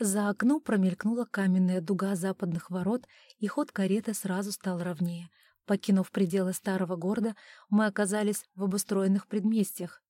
За окном промелькнула каменная дуга западных ворот, и ход кареты сразу стал ровнее. Покинув пределы старого города, мы оказались в обустроенных предместьях.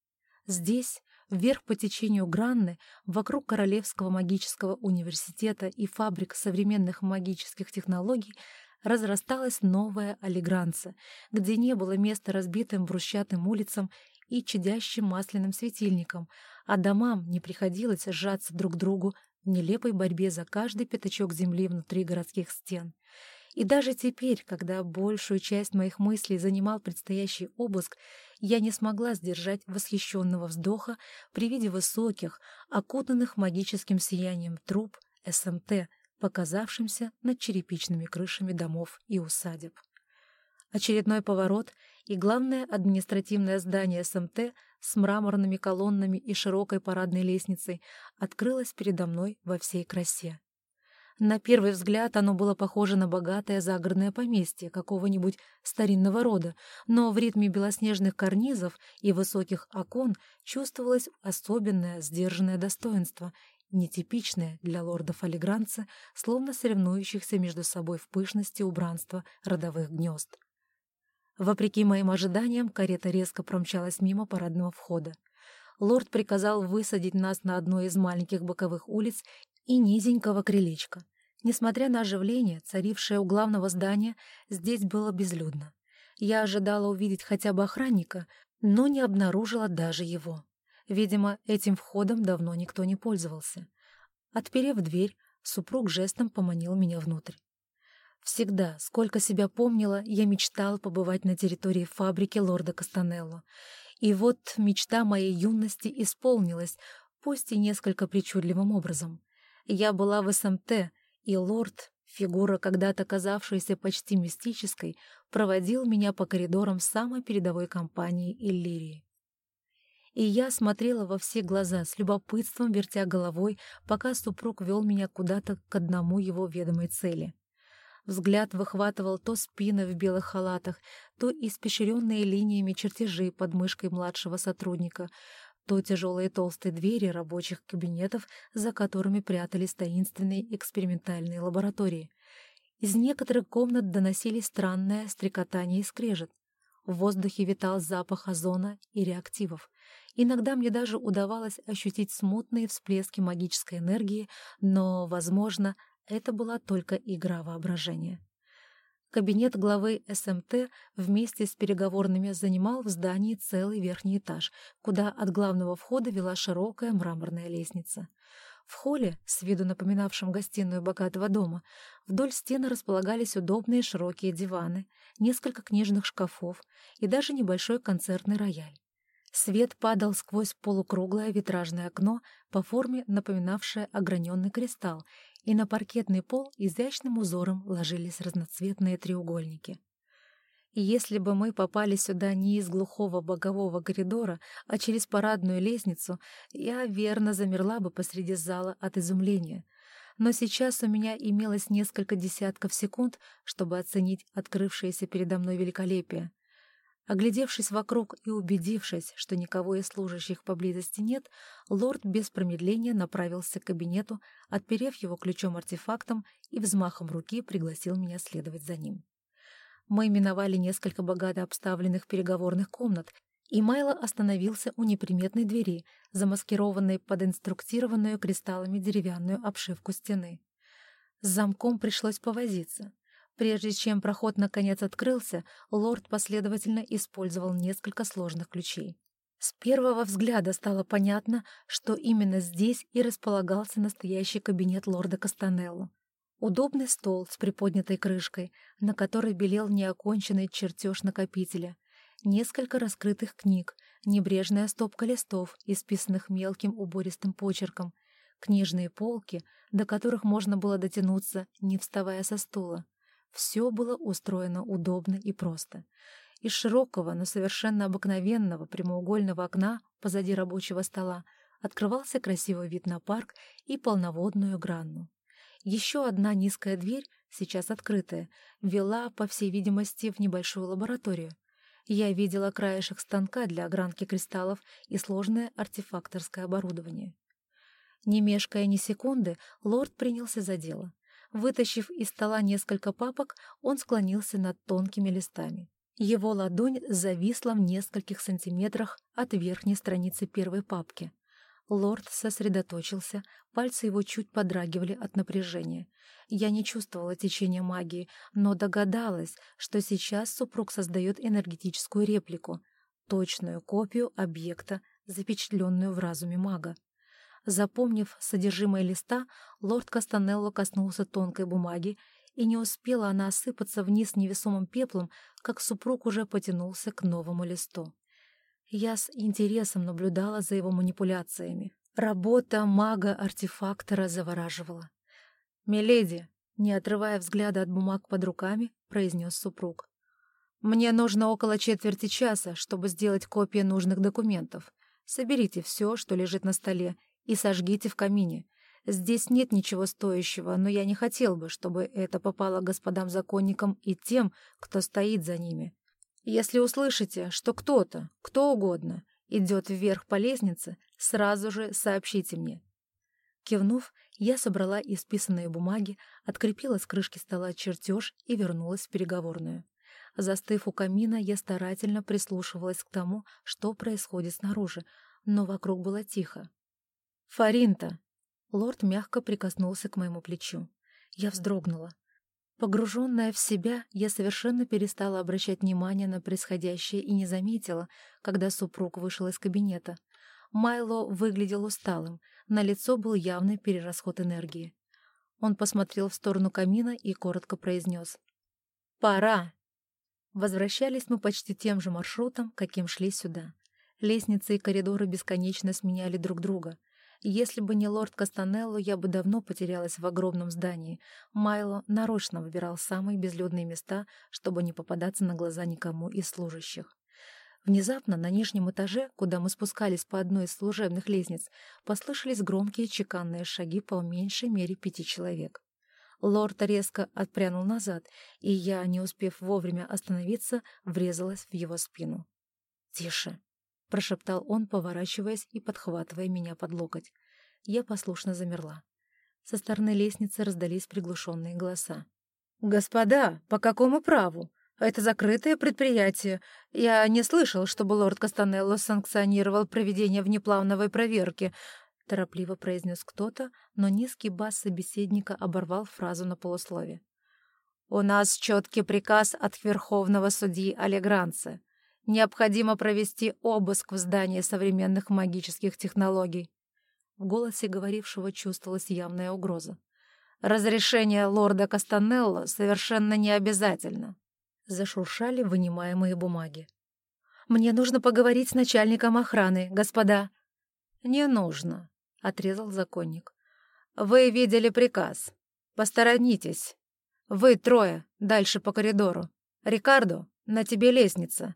Здесь, вверх по течению Гранны, вокруг Королевского магического университета и фабрик современных магических технологий, разрасталась новая Алигранца, где не было места разбитым брусчатым улицам и чадящим масляным светильникам, а домам не приходилось сжаться друг к другу в нелепой борьбе за каждый пятачок земли внутри городских стен. И даже теперь, когда большую часть моих мыслей занимал предстоящий обыск, я не смогла сдержать восхищенного вздоха при виде высоких, окутанных магическим сиянием труб СМТ, показавшимся над черепичными крышами домов и усадеб. Очередной поворот, и главное административное здание СМТ с мраморными колоннами и широкой парадной лестницей открылось передо мной во всей красе. На первый взгляд оно было похоже на богатое загородное поместье какого-нибудь старинного рода, но в ритме белоснежных карнизов и высоких окон чувствовалось особенное сдержанное достоинство, нетипичное для лордов Алигранца, словно соревнующихся между собой в пышности убранства родовых гнезд. Вопреки моим ожиданиям, карета резко промчалась мимо парадного входа. Лорд приказал высадить нас на одной из маленьких боковых улиц и низенького крылечка. Несмотря на оживление, царившее у главного здания, здесь было безлюдно. Я ожидала увидеть хотя бы охранника, но не обнаружила даже его. Видимо, этим входом давно никто не пользовался. Отперев дверь, супруг жестом поманил меня внутрь. Всегда, сколько себя помнила, я мечтала побывать на территории фабрики лорда Кастанелло. И вот мечта моей юности исполнилась, пусть и несколько причудливым образом. Я была в СМТ, и лорд, фигура, когда-то казавшаяся почти мистической, проводил меня по коридорам самой передовой компании Иллирии. И я смотрела во все глаза, с любопытством вертя головой, пока супруг вел меня куда-то к одному его ведомой цели. Взгляд выхватывал то спины в белых халатах, то испещренные линиями чертежи под мышкой младшего сотрудника, то тяжелые толстые двери рабочих кабинетов, за которыми прятались таинственные экспериментальные лаборатории. Из некоторых комнат доносились странное стрекотание и скрежет. В воздухе витал запах озона и реактивов. Иногда мне даже удавалось ощутить смутные всплески магической энергии, но, возможно, это была только игра воображения. Кабинет главы СМТ вместе с переговорными занимал в здании целый верхний этаж, куда от главного входа вела широкая мраморная лестница. В холле, с виду напоминавшем гостиную богатого дома, вдоль стены располагались удобные широкие диваны, несколько книжных шкафов и даже небольшой концертный рояль. Свет падал сквозь полукруглое витражное окно, по форме напоминавшее ограненный кристалл, и на паркетный пол изящным узором ложились разноцветные треугольники. Если бы мы попали сюда не из глухого бокового коридора, а через парадную лестницу, я верно замерла бы посреди зала от изумления. Но сейчас у меня имелось несколько десятков секунд, чтобы оценить открывшееся передо мной великолепие. Оглядевшись вокруг и убедившись, что никого из служащих поблизости нет, лорд без промедления направился к кабинету, отперев его ключом-артефактом и взмахом руки пригласил меня следовать за ним. Мы миновали несколько богато обставленных переговорных комнат, и Майло остановился у неприметной двери, замаскированной под инструктированную кристаллами деревянную обшивку стены. С замком пришлось повозиться. Прежде чем проход наконец открылся, лорд последовательно использовал несколько сложных ключей. С первого взгляда стало понятно, что именно здесь и располагался настоящий кабинет лорда Кастанелло. Удобный стол с приподнятой крышкой, на которой белел неоконченный чертеж накопителя, несколько раскрытых книг, небрежная стопка листов, исписанных мелким убористым почерком, книжные полки, до которых можно было дотянуться, не вставая со стула. Все было устроено удобно и просто. Из широкого, но совершенно обыкновенного прямоугольного окна позади рабочего стола открывался красивый вид на парк и полноводную гранну. Еще одна низкая дверь, сейчас открытая, вела, по всей видимости, в небольшую лабораторию. Я видела краешек станка для огранки кристаллов и сложное артефакторское оборудование. Не мешкая ни секунды, лорд принялся за дело. Вытащив из стола несколько папок, он склонился над тонкими листами. Его ладонь зависла в нескольких сантиметрах от верхней страницы первой папки. Лорд сосредоточился, пальцы его чуть подрагивали от напряжения. Я не чувствовала течения магии, но догадалась, что сейчас супруг создает энергетическую реплику, точную копию объекта, запечатленную в разуме мага. Запомнив содержимое листа, лорд Кастанелло коснулся тонкой бумаги, и не успела она осыпаться вниз невесомым пеплом, как супруг уже потянулся к новому листу. Я с интересом наблюдала за его манипуляциями. Работа мага-артефактора завораживала. «Миледи», не отрывая взгляда от бумаг под руками, произнес супруг. «Мне нужно около четверти часа, чтобы сделать копии нужных документов. Соберите все, что лежит на столе, и сожгите в камине. Здесь нет ничего стоящего, но я не хотел бы, чтобы это попало господам законникам и тем, кто стоит за ними. Если услышите, что кто-то, кто угодно, идет вверх по лестнице, сразу же сообщите мне». Кивнув, я собрала исписанные бумаги, открепила с крышки стола чертеж и вернулась в переговорную. Застыв у камина, я старательно прислушивалась к тому, что происходит снаружи, но вокруг было тихо. «Фаринта!» Лорд мягко прикоснулся к моему плечу. Я вздрогнула. Погруженная в себя, я совершенно перестала обращать внимание на происходящее и не заметила, когда супруг вышел из кабинета. Майло выглядел усталым, на лицо был явный перерасход энергии. Он посмотрел в сторону камина и коротко произнес. «Пора!» Возвращались мы почти тем же маршрутом, каким шли сюда. Лестницы и коридоры бесконечно сменяли друг друга. Если бы не лорд Кастанелло, я бы давно потерялась в огромном здании. Майло нарочно выбирал самые безлюдные места, чтобы не попадаться на глаза никому из служащих. Внезапно на нижнем этаже, куда мы спускались по одной из служебных лестниц, послышались громкие чеканные шаги по меньшей мере пяти человек. Лорд резко отпрянул назад, и я, не успев вовремя остановиться, врезалась в его спину. «Тише!» — прошептал он, поворачиваясь и подхватывая меня под локоть. Я послушно замерла. Со стороны лестницы раздались приглушенные голоса. «Господа, по какому праву? Это закрытое предприятие. Я не слышал, чтобы лорд Кастанелло санкционировал проведение внеплановой проверки», — торопливо произнес кто-то, но низкий бас собеседника оборвал фразу на полуслове. «У нас четкий приказ от верховного судьи Олегранца. Необходимо провести обыск в здании современных магических технологий. В голосе говорившего чувствовалась явная угроза. Разрешение лорда Кастанелло совершенно не обязательно. Зашуршали вынимаемые бумаги. «Мне нужно поговорить с начальником охраны, господа». «Не нужно», — отрезал законник. «Вы видели приказ. Посторонитесь. Вы трое, дальше по коридору. Рикардо, на тебе лестница.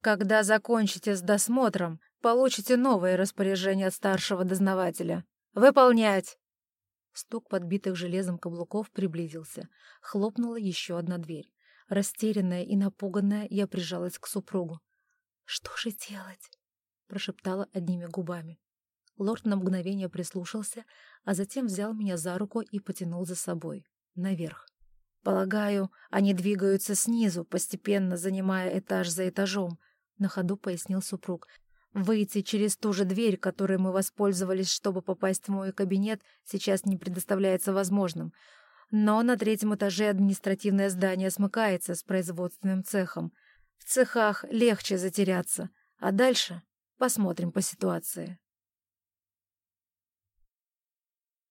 Когда закончите с досмотром, получите новое распоряжение от старшего дознавателя. Выполнять!» Стук подбитых железом каблуков приблизился. Хлопнула еще одна дверь. Растерянная и напуганная, я прижалась к супругу. «Что же делать?» — прошептала одними губами. Лорд на мгновение прислушался, а затем взял меня за руку и потянул за собой. Наверх. Полагаю, они двигаются снизу, постепенно занимая этаж за этажом. — на ходу пояснил супруг. «Выйти через ту же дверь, которой мы воспользовались, чтобы попасть в мой кабинет, сейчас не предоставляется возможным. Но на третьем этаже административное здание смыкается с производственным цехом. В цехах легче затеряться, а дальше посмотрим по ситуации».